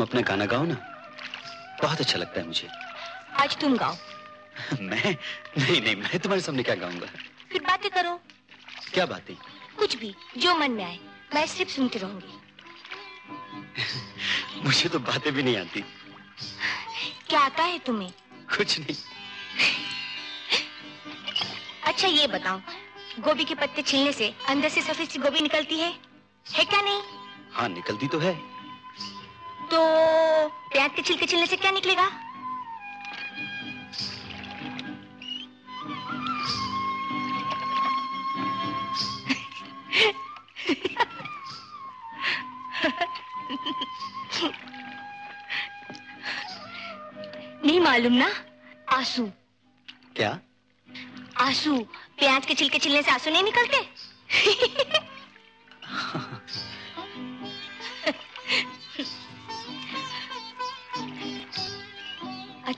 अपना गाना गाओ ना। बहुत अच्छा लगता है मुझे। आज तुम गाओ। मैं? नहीं नहीं मैं तुम्हारे सामने क्या गाऊँगा? फिर बातें करो। क्या बातें? कुछ भी जो मन में आए मैं सिर्फ़ सुनती रहूँगी। मुझे तो बातें भी नहीं आती। क्या आता है तुम्हें? कुछ नहीं। अच्छा ये बताओ गोभी के पत्ते छीलने से अंदर से सफ़ेद सी गोभी निकलती है? है क्या नहीं? हाँ निकलती तो है। तो प्याज के छिलके छिलने से क्या निकलेगा? नहीं मालूम ना? आँसू। क्या? आँसू। प्याज के छिलके छिलने से आँसू नहीं निकलते?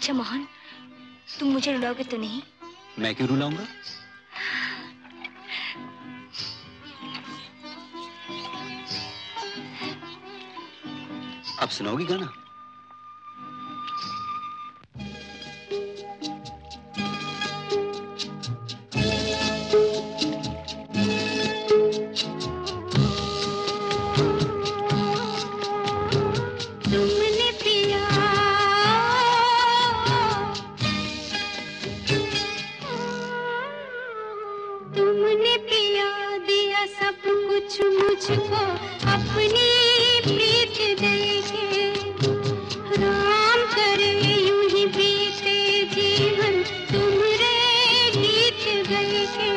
अच्छा मोहन तुम मुझे रुलाओगे तो नहीं? मैं क्यों रुलाऊँगा? अब सुनाओगी गाना? तुमने पिया दिया सब कुछ मुझको, अपनी प्रीत देके। राम करे यूँ ही बीते जीवन, तुमरे गीत गए के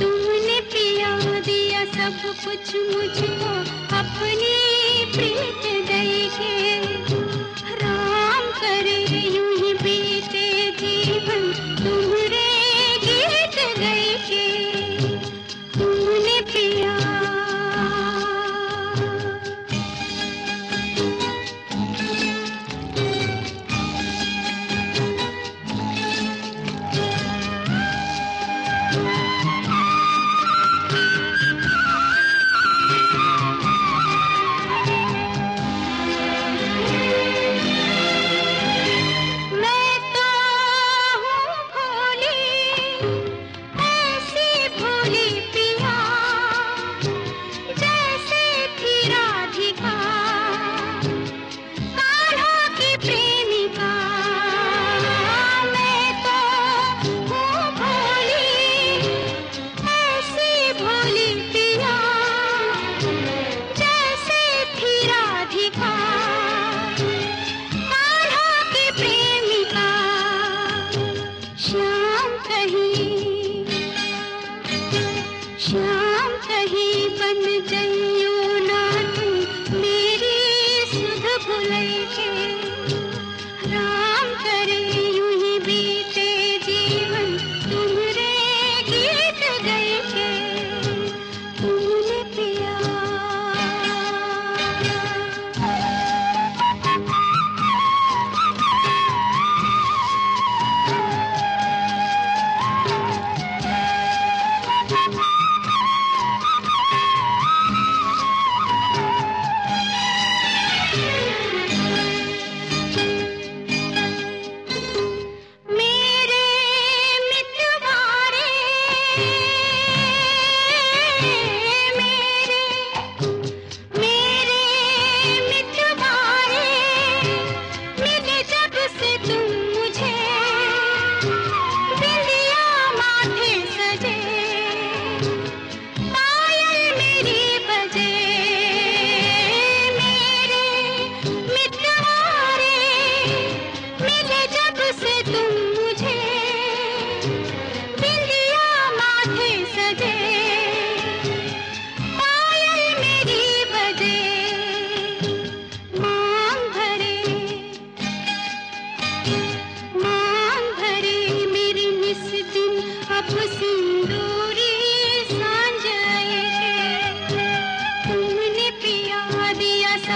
तुमने पिया दिया सब कुछ मुझको कहीं बन जइयो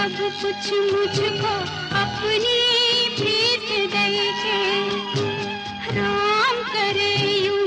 सब कुछ मुझको अपनी प्रीत दे राम करे यू